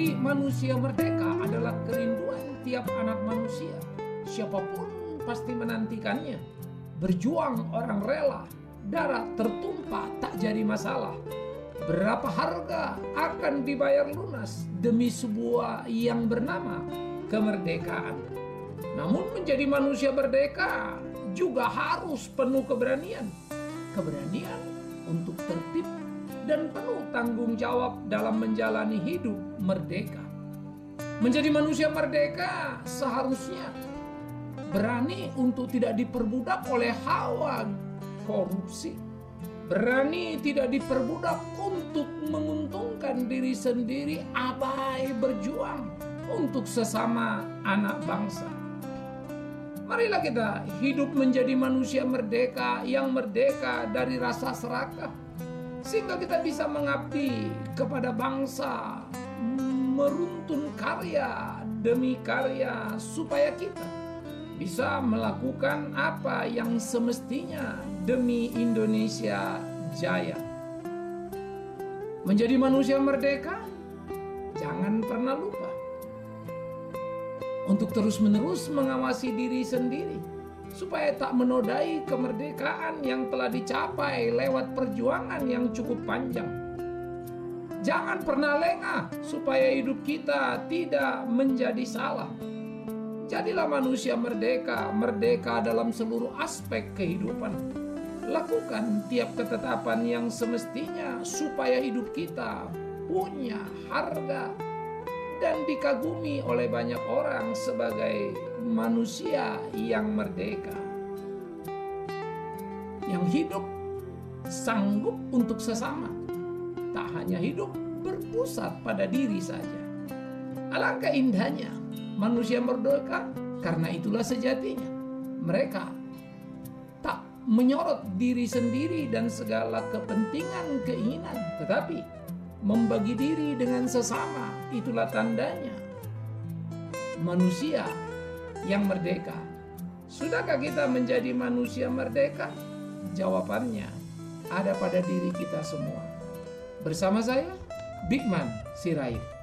manusia merdeka adalah kerinduan tiap anak manusia. Siapa pun pasti menantikannya. Berjuang orang rela, darah tertumpah tak jadi masalah. Berapa harga akan dibayar lunas demi sebuah yang bernama kemerdekaan. Namun menjadi manusia merdeka juga harus penuh keberanian. Keberanian untuk tertib dan penuh tanggung jawab dalam menjalani hidup merdeka. Menjadi manusia merdeka seharusnya berani untuk tidak diperbudak oleh hawa korupsi. Berani tidak diperbudak untuk menguntungkan diri sendiri, abai berjuang untuk sesama anak bangsa. Marilah kita hidup menjadi manusia merdeka yang merdeka dari rasa serakah. Sehingga kita bisa mengabdi kepada bangsa, meruntun karya demi karya supaya kita bisa melakukan apa yang semestinya demi Indonesia jaya. Menjadi manusia merdeka, jangan pernah lupa untuk terus-menerus mengawasi diri sendiri supaya tak menodai kemerdekaan yang telah dicapai lewat perjuangan yang cukup panjang. Jangan pernah lengah supaya hidup kita tidak menjadi salah. Jadilah manusia merdeka, merdeka dalam seluruh aspek kehidupan. Lakukan tiap ketetapan yang semestinya supaya hidup kita punya harga dan dikagumi oleh banyak orang sebagai manusia yang merdeka. Yang hidup sanggup untuk sesama, tak hanya hidup berpusat pada diri saja. Alangkah indahnya manusia merdeka karena itulah sejatinya. Mereka tak menyorot diri sendiri dan segala kepentingan keinginan, tetapi membagi diri dengan sesama. Itulah tandanya manusia yang merdeka. Sudahkah kita menjadi manusia merdeka? Jawabannya ada pada diri kita semua. Bersama saya, Bigman Sirait.